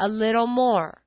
a little more.